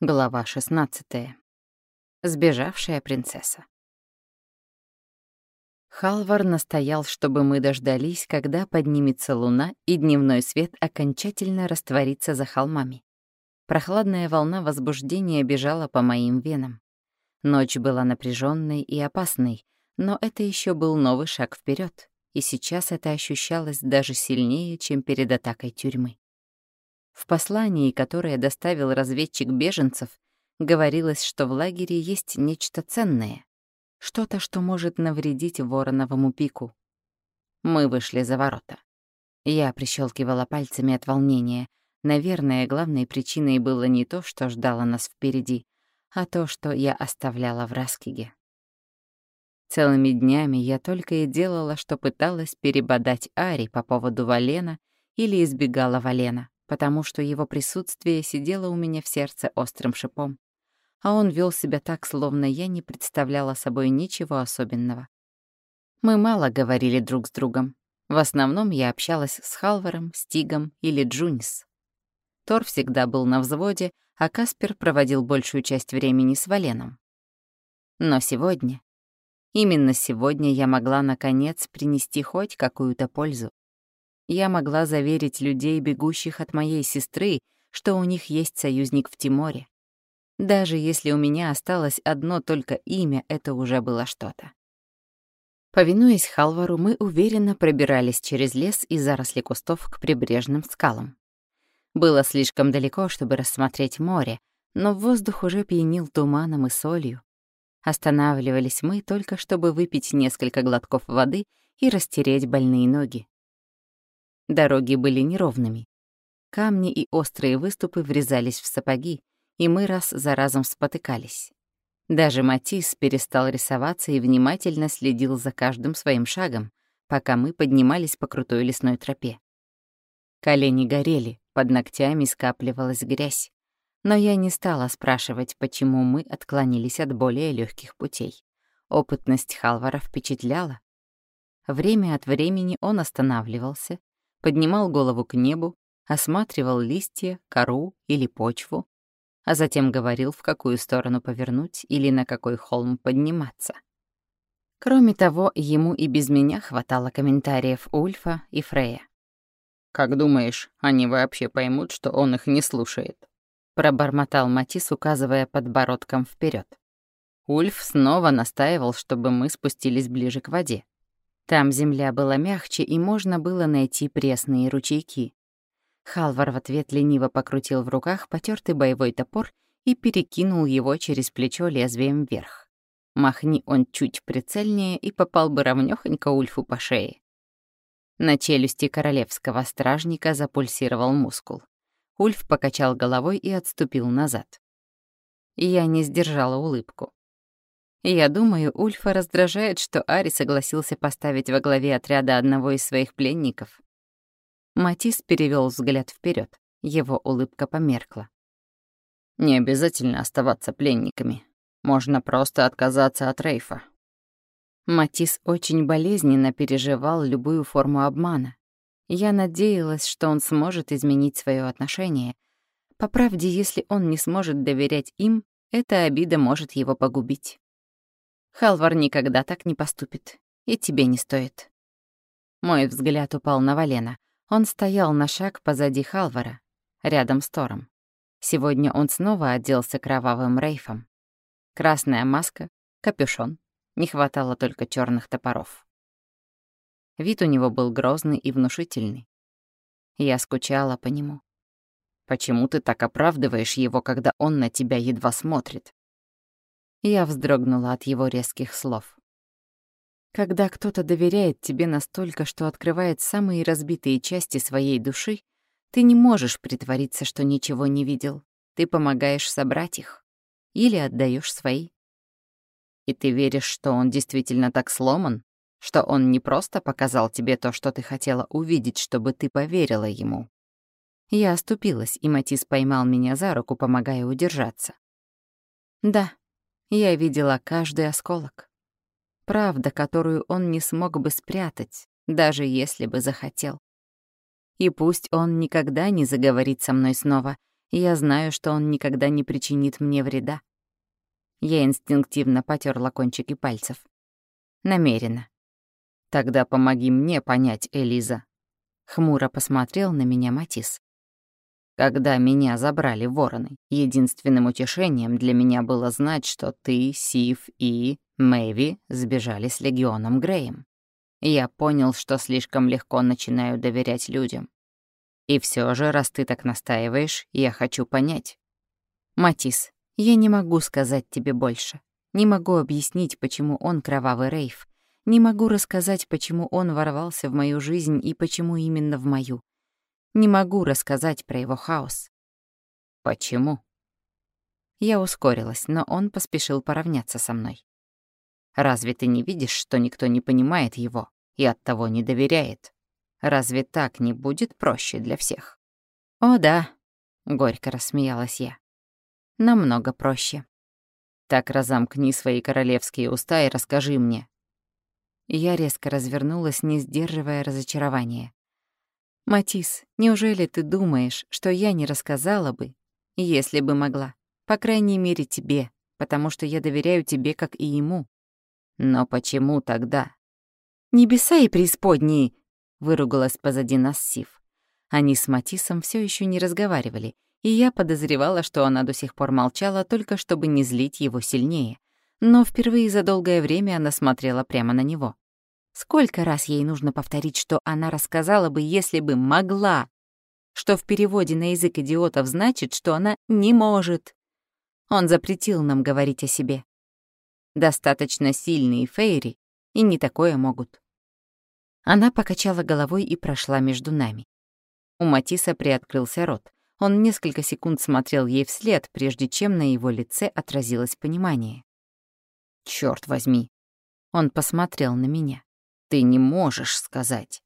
Глава 16. Сбежавшая принцесса. Халвар настоял, чтобы мы дождались, когда поднимется луна и дневной свет окончательно растворится за холмами. Прохладная волна возбуждения бежала по моим венам. Ночь была напряженной и опасной, но это еще был новый шаг вперед, и сейчас это ощущалось даже сильнее, чем перед атакой тюрьмы. В послании, которое доставил разведчик беженцев, говорилось, что в лагере есть нечто ценное, что-то, что может навредить вороновому пику. Мы вышли за ворота. Я прищелкивала пальцами от волнения. Наверное, главной причиной было не то, что ждало нас впереди, а то, что я оставляла в Раскиге. Целыми днями я только и делала, что пыталась перебодать Ари по поводу Валена или избегала Валена потому что его присутствие сидело у меня в сердце острым шипом, а он вел себя так, словно я не представляла собой ничего особенного. Мы мало говорили друг с другом. В основном я общалась с Халваром, Стигом или Джунис. Тор всегда был на взводе, а Каспер проводил большую часть времени с Валеном. Но сегодня, именно сегодня я могла, наконец, принести хоть какую-то пользу. Я могла заверить людей, бегущих от моей сестры, что у них есть союзник в Тиморе. Даже если у меня осталось одно только имя, это уже было что-то. Повинуясь Халвару, мы уверенно пробирались через лес и заросли кустов к прибрежным скалам. Было слишком далеко, чтобы рассмотреть море, но воздух уже пьянил туманом и солью. Останавливались мы только, чтобы выпить несколько глотков воды и растереть больные ноги. Дороги были неровными. Камни и острые выступы врезались в сапоги, и мы раз за разом спотыкались. Даже Матис перестал рисоваться и внимательно следил за каждым своим шагом, пока мы поднимались по крутой лесной тропе. Колени горели, под ногтями скапливалась грязь. Но я не стала спрашивать, почему мы отклонились от более легких путей. Опытность Халвара впечатляла. Время от времени он останавливался, поднимал голову к небу, осматривал листья, кору или почву, а затем говорил, в какую сторону повернуть или на какой холм подниматься. Кроме того, ему и без меня хватало комментариев Ульфа и Фрея. «Как думаешь, они вообще поймут, что он их не слушает?» Пробормотал Матис, указывая подбородком вперед. Ульф снова настаивал, чтобы мы спустились ближе к воде. Там земля была мягче, и можно было найти пресные ручейки. Халвар в ответ лениво покрутил в руках потертый боевой топор и перекинул его через плечо лезвием вверх. Махни он чуть прицельнее и попал бы ровнёхонько Ульфу по шее. На челюсти королевского стражника запульсировал мускул. Ульф покачал головой и отступил назад. Я не сдержала улыбку. Я думаю, Ульфа раздражает, что Ари согласился поставить во главе отряда одного из своих пленников. Матис перевел взгляд вперед. Его улыбка померкла. «Не обязательно оставаться пленниками. Можно просто отказаться от Рейфа». Матис очень болезненно переживал любую форму обмана. Я надеялась, что он сможет изменить свое отношение. По правде, если он не сможет доверять им, эта обида может его погубить. Халвар никогда так не поступит. И тебе не стоит. Мой взгляд упал на Валена. Он стоял на шаг позади Халвара, рядом с Тором. Сегодня он снова оделся кровавым рейфом. Красная маска, капюшон. Не хватало только черных топоров. Вид у него был грозный и внушительный. Я скучала по нему. «Почему ты так оправдываешь его, когда он на тебя едва смотрит?» Я вздрогнула от его резких слов. Когда кто-то доверяет тебе настолько, что открывает самые разбитые части своей души, ты не можешь притвориться, что ничего не видел. Ты помогаешь собрать их. Или отдаешь свои. И ты веришь, что он действительно так сломан? Что он не просто показал тебе то, что ты хотела увидеть, чтобы ты поверила ему? Я оступилась, и Матис поймал меня за руку, помогая удержаться. Да, я видела каждый осколок. Правда, которую он не смог бы спрятать, даже если бы захотел. И пусть он никогда не заговорит со мной снова, Я знаю, что он никогда не причинит мне вреда. Я инстинктивно потерла кончики пальцев. Намеренно. Тогда помоги мне понять, Элиза. Хмуро посмотрел на меня Матис. Когда меня забрали вороны, единственным утешением для меня было знать, что ты, Сив и Мэви сбежали с легионом Греем. Я понял, что слишком легко начинаю доверять людям. И все же, раз ты так настаиваешь, я хочу понять. Матис, я не могу сказать тебе больше. Не могу объяснить, почему он кровавый рейв. Не могу рассказать, почему он ворвался в мою жизнь и почему именно в мою. Не могу рассказать про его хаос. Почему? Я ускорилась, но он поспешил поравняться со мной. Разве ты не видишь, что никто не понимает его и оттого не доверяет? Разве так не будет проще для всех? О, да, горько рассмеялась я. Намного проще. Так разомкни свои королевские уста и расскажи мне. Я резко развернулась, не сдерживая разочарования. «Матис, неужели ты думаешь, что я не рассказала бы, если бы могла? По крайней мере, тебе, потому что я доверяю тебе, как и ему». «Но почему тогда?» «Небеса и преисподние!» — выругалась позади нас Сив. Они с Матисом все еще не разговаривали, и я подозревала, что она до сих пор молчала, только чтобы не злить его сильнее. Но впервые за долгое время она смотрела прямо на него. Сколько раз ей нужно повторить, что она рассказала бы, если бы могла, что в переводе на язык идиотов значит, что она не может. Он запретил нам говорить о себе. Достаточно сильные фейри и не такое могут. Она покачала головой и прошла между нами. У Матиса приоткрылся рот. Он несколько секунд смотрел ей вслед, прежде чем на его лице отразилось понимание. «Чёрт возьми!» Он посмотрел на меня. Ты не можешь сказать.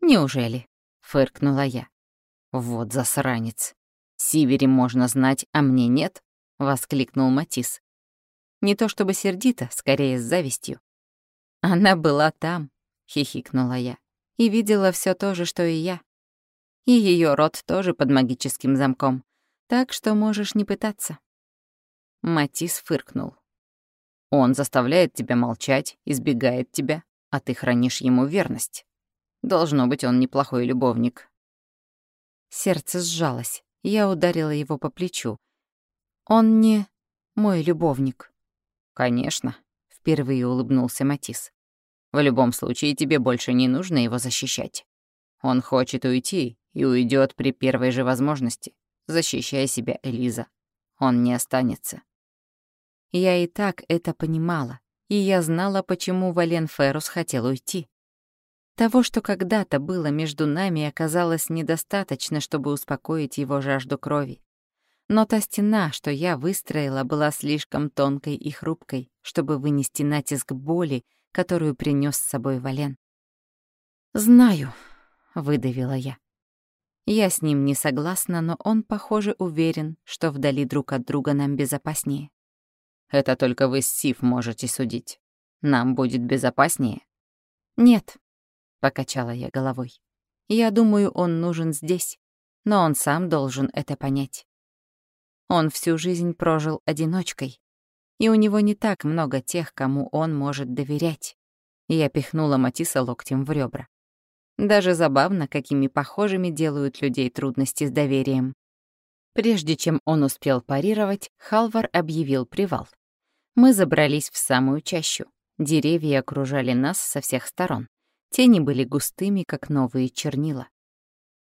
Неужели? Фыркнула я. Вот засранец. Сивере можно знать, а мне нет? Воскликнул Матис. Не то чтобы сердито, скорее с завистью. Она была там, хихикнула я, и видела все то же, что и я. И ее рот тоже под магическим замком, так что можешь не пытаться. Матис фыркнул. Он заставляет тебя молчать, избегает тебя, а ты хранишь ему верность. Должно быть, он неплохой любовник». Сердце сжалось. Я ударила его по плечу. «Он не мой любовник». «Конечно», — впервые улыбнулся Матис. «В любом случае, тебе больше не нужно его защищать. Он хочет уйти и уйдет при первой же возможности. Защищай себя, Элиза. Он не останется». Я и так это понимала и я знала, почему Вален Феррус хотел уйти. Того, что когда-то было между нами, оказалось недостаточно, чтобы успокоить его жажду крови. Но та стена, что я выстроила, была слишком тонкой и хрупкой, чтобы вынести натиск боли, которую принес с собой Вален. «Знаю», — выдавила я. Я с ним не согласна, но он, похоже, уверен, что вдали друг от друга нам безопаснее. Это только вы с Сив можете судить. Нам будет безопаснее?» «Нет», — покачала я головой. «Я думаю, он нужен здесь, но он сам должен это понять. Он всю жизнь прожил одиночкой, и у него не так много тех, кому он может доверять». Я пихнула Матиса локтем в ребра. Даже забавно, какими похожими делают людей трудности с доверием. Прежде чем он успел парировать, Халвар объявил привал. Мы забрались в самую чащу. Деревья окружали нас со всех сторон. Тени были густыми, как новые чернила.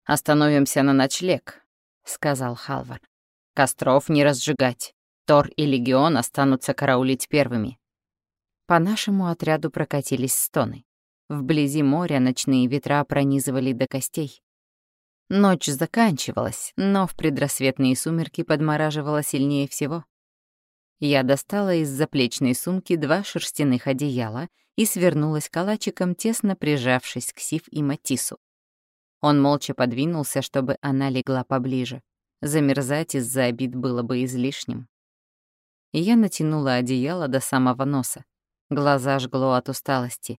«Остановимся на ночлег», — сказал Халвар. «Костров не разжигать. Тор и Легион останутся караулить первыми». По нашему отряду прокатились стоны. Вблизи моря ночные ветра пронизывали до костей. Ночь заканчивалась, но в предрассветные сумерки подмораживала сильнее всего. Я достала из заплечной сумки два шерстяных одеяла и свернулась калачиком, тесно прижавшись к Сив и Матису. Он молча подвинулся, чтобы она легла поближе. Замерзать из-за обид было бы излишним. Я натянула одеяло до самого носа. Глаза жгло от усталости.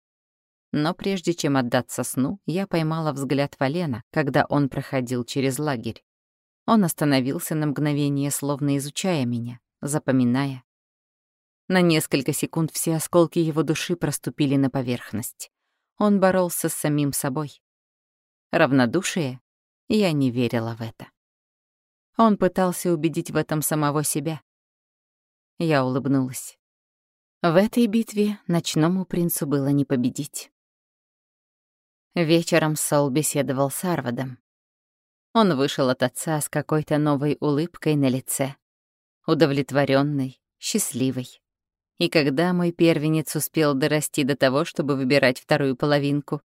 Но прежде чем отдаться сну, я поймала взгляд Валена, когда он проходил через лагерь. Он остановился на мгновение, словно изучая меня, запоминая. На несколько секунд все осколки его души проступили на поверхность. Он боролся с самим собой. Равнодушие? Я не верила в это. Он пытался убедить в этом самого себя. Я улыбнулась. В этой битве ночному принцу было не победить. Вечером Сол беседовал с Арвадом. Он вышел от отца с какой-то новой улыбкой на лице, удовлетворенный, счастливый. И когда мой первенец успел дорасти до того, чтобы выбирать вторую половинку,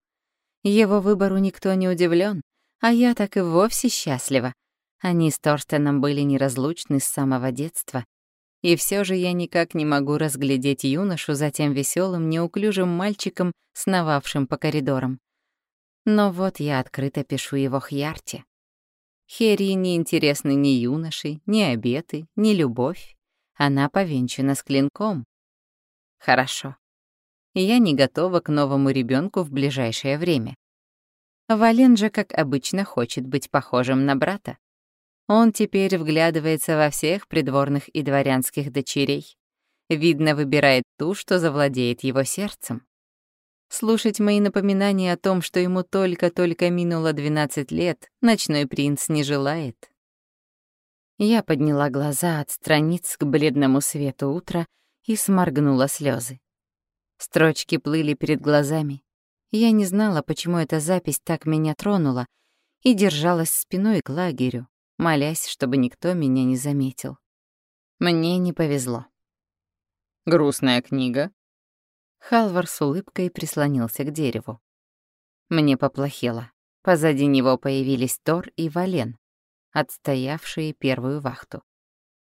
его выбору никто не удивлен, а я так и вовсе счастлива. Они с Торстеном были неразлучны с самого детства, и все же я никак не могу разглядеть юношу за тем веселым, неуклюжим мальчиком, сновавшим по коридорам. Но вот я открыто пишу его Хьярте. Херри не интересны ни юноши, ни обеты, ни любовь. Она повенчана с клинком. Хорошо. Я не готова к новому ребенку в ближайшее время. Вален же, как обычно, хочет быть похожим на брата. Он теперь вглядывается во всех придворных и дворянских дочерей. Видно, выбирает ту, что завладеет его сердцем. Слушать мои напоминания о том, что ему только-только минуло 12 лет, ночной принц не желает. Я подняла глаза от страниц к бледному свету утра и сморгнула слезы. Строчки плыли перед глазами. Я не знала, почему эта запись так меня тронула, и держалась спиной к лагерю, молясь, чтобы никто меня не заметил. Мне не повезло. «Грустная книга?» Халвар с улыбкой прислонился к дереву. Мне поплохело. Позади него появились Тор и Вален, отстоявшие первую вахту.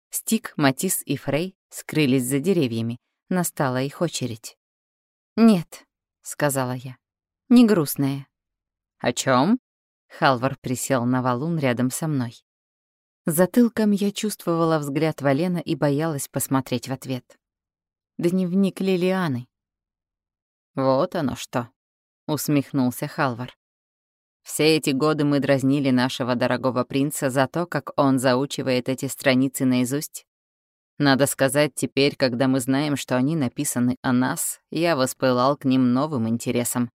Стик, Матис и Фрей скрылись за деревьями. Настала их очередь. «Нет», — сказала я, — «не грустная». «О чем? Халвар присел на валун рядом со мной. Затылком я чувствовала взгляд Валена и боялась посмотреть в ответ. Дневник Лилианы. «Вот оно что», — усмехнулся Халвар. «Все эти годы мы дразнили нашего дорогого принца за то, как он заучивает эти страницы наизусть. Надо сказать, теперь, когда мы знаем, что они написаны о нас, я воспылал к ним новым интересом.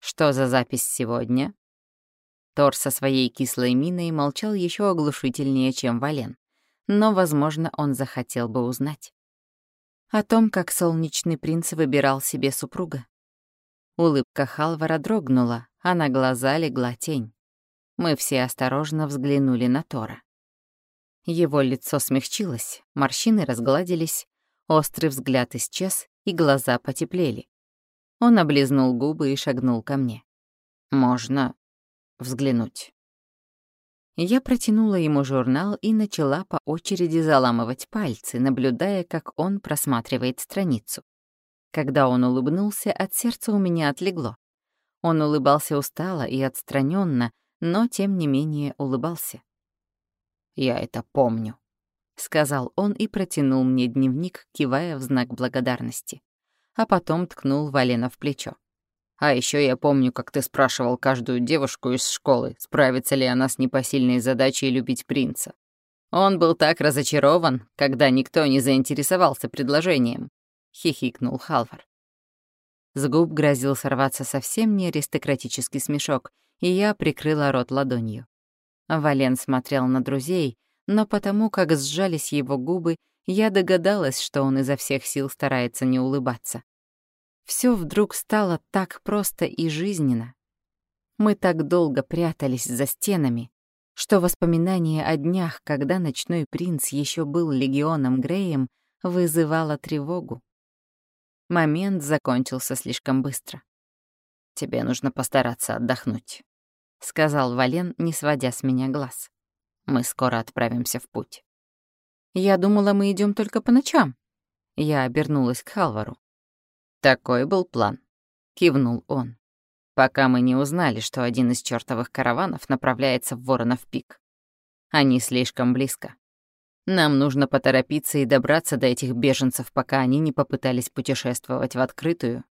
Что за запись сегодня?» Тор со своей кислой миной молчал еще оглушительнее, чем Вален. Но, возможно, он захотел бы узнать. О том, как солнечный принц выбирал себе супруга. Улыбка Халвара дрогнула, а на глаза легла тень. Мы все осторожно взглянули на Тора. Его лицо смягчилось, морщины разгладились, острый взгляд исчез, и глаза потеплели. Он облизнул губы и шагнул ко мне. «Можно взглянуть. Я протянула ему журнал и начала по очереди заламывать пальцы, наблюдая, как он просматривает страницу. Когда он улыбнулся, от сердца у меня отлегло. Он улыбался устало и отстраненно, но тем не менее улыбался. «Я это помню», — сказал он и протянул мне дневник, кивая в знак благодарности. А потом ткнул Валена в плечо. А еще я помню, как ты спрашивал каждую девушку из школы, справится ли она с непосильной задачей любить принца. Он был так разочарован, когда никто не заинтересовался предложением. Хихикнул Халвар. С губ грозил сорваться совсем не аристократический смешок, и я прикрыла рот ладонью. Вален смотрел на друзей, но потому как сжались его губы, я догадалась, что он изо всех сил старается не улыбаться. Все вдруг стало так просто и жизненно. Мы так долго прятались за стенами, что воспоминание о днях, когда ночной принц еще был легионом Греем, вызывало тревогу. Момент закончился слишком быстро. «Тебе нужно постараться отдохнуть», — сказал Вален, не сводя с меня глаз. «Мы скоро отправимся в путь». «Я думала, мы идем только по ночам». Я обернулась к Халвару. «Такой был план», — кивнул он. «Пока мы не узнали, что один из чертовых караванов направляется в Воронов пик. Они слишком близко. Нам нужно поторопиться и добраться до этих беженцев, пока они не попытались путешествовать в открытую».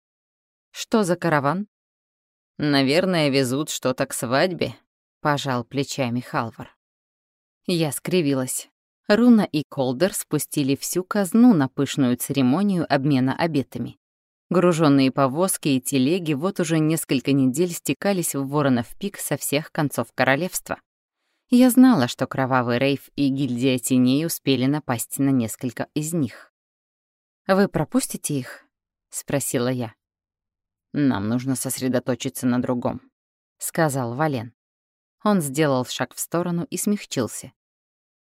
«Что за караван?» «Наверное, везут что-то к свадьбе», — пожал плечами Халвар. Я скривилась. Руна и Колдер спустили всю казну на пышную церемонию обмена обетами. Груженные повозки и телеги вот уже несколько недель стекались в Воронов пик со всех концов королевства. Я знала, что Кровавый Рейф и Гильдия Теней успели напасть на несколько из них. «Вы пропустите их?» — спросила я. «Нам нужно сосредоточиться на другом», — сказал Вален. Он сделал шаг в сторону и смягчился.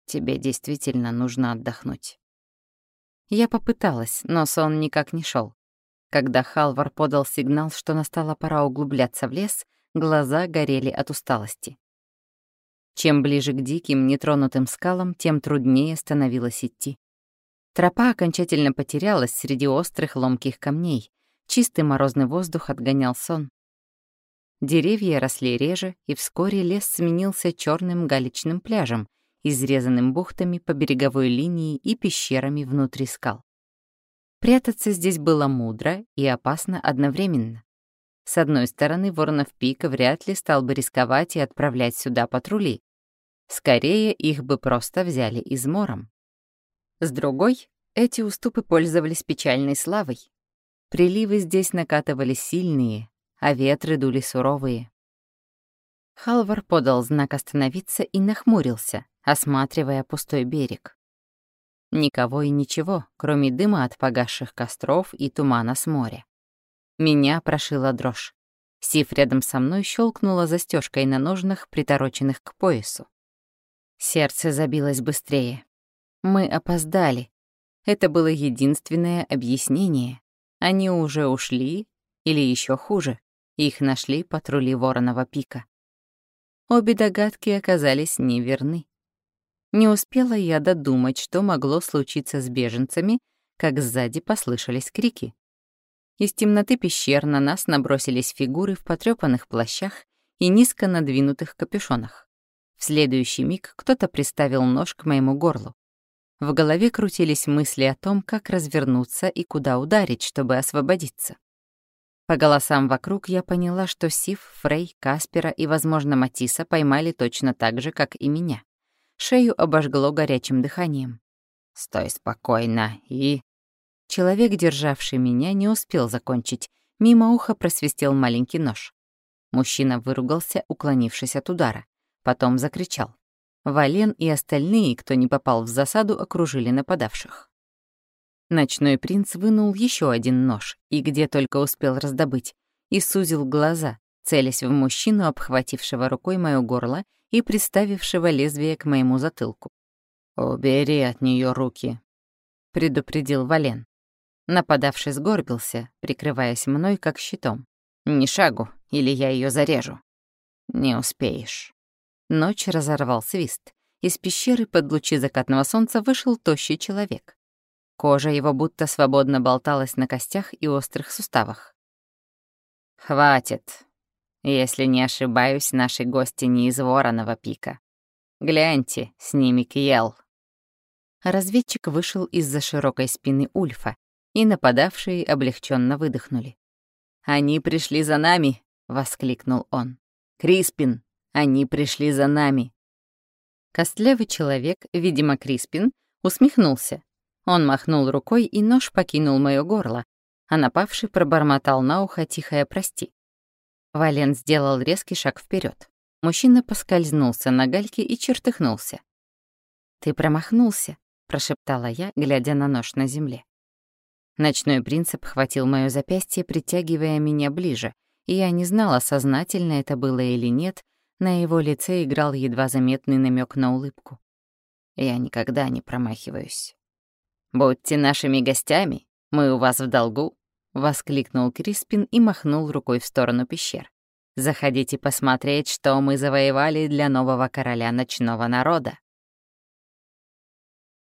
«Тебе действительно нужно отдохнуть». Я попыталась, но сон никак не шел. Когда Халвар подал сигнал, что настала пора углубляться в лес, глаза горели от усталости. Чем ближе к диким, нетронутым скалам, тем труднее становилось идти. Тропа окончательно потерялась среди острых ломких камней. Чистый морозный воздух отгонял сон. Деревья росли реже, и вскоре лес сменился черным галечным пляжем, изрезанным бухтами по береговой линии и пещерами внутри скал. Прятаться здесь было мудро и опасно одновременно. С одной стороны, Воронов Пика вряд ли стал бы рисковать и отправлять сюда патрули. Скорее, их бы просто взяли измором. С другой, эти уступы пользовались печальной славой. Приливы здесь накатывали сильные, а ветры дули суровые. Халвар подал знак остановиться и нахмурился, осматривая пустой берег. Никого и ничего, кроме дыма от погасших костров и тумана с моря. Меня прошила дрожь. Сив рядом со мной щелкнула застежкой на ножнах, притороченных к поясу. Сердце забилось быстрее. Мы опоздали. Это было единственное объяснение. Они уже ушли, или еще хуже, их нашли патрули Воронова пика. Обе догадки оказались неверны. Не успела я додумать, что могло случиться с беженцами, как сзади послышались крики. Из темноты пещер на нас набросились фигуры в потрёпанных плащах и низко надвинутых капюшонах. В следующий миг кто-то приставил нож к моему горлу. В голове крутились мысли о том, как развернуться и куда ударить, чтобы освободиться. По голосам вокруг я поняла, что Сив, Фрей, Каспера и, возможно, Матиса поймали точно так же, как и меня. Шею обожгло горячим дыханием. «Стой спокойно и...» Человек, державший меня, не успел закончить. Мимо уха просвистел маленький нож. Мужчина выругался, уклонившись от удара. Потом закричал. Вален и остальные, кто не попал в засаду, окружили нападавших. Ночной принц вынул еще один нож, и где только успел раздобыть, и сузил глаза, целясь в мужчину, обхватившего рукой моё горло и приставившего лезвие к моему затылку. «Убери от нее руки», — предупредил Вален. Нападавший сгорбился, прикрываясь мной как щитом. «Ни шагу, или я ее зарежу». «Не успеешь». Ночь разорвал свист. Из пещеры под лучи закатного солнца вышел тощий человек. Кожа его будто свободно болталась на костях и острых суставах. «Хватит», если не ошибаюсь, наши гости не из Вороного пика. Гляньте, с ними Кьел. Разведчик вышел из-за широкой спины Ульфа, и нападавшие облегченно выдохнули. «Они пришли за нами!» — воскликнул он. «Криспин! Они пришли за нами!» Костлявый человек, видимо, Криспин, усмехнулся. Он махнул рукой, и нож покинул моё горло, а напавший пробормотал на ухо тихое «прости». Вален сделал резкий шаг вперед. Мужчина поскользнулся на гальке и чертыхнулся. «Ты промахнулся», — прошептала я, глядя на нож на земле. Ночной принцип хватил моё запястье, притягивая меня ближе, и я не знала, сознательно это было или нет, на его лице играл едва заметный намек на улыбку. «Я никогда не промахиваюсь. Будьте нашими гостями, мы у вас в долгу», — воскликнул Криспин и махнул рукой в сторону пещер. «Заходите посмотреть, что мы завоевали для нового короля ночного народа».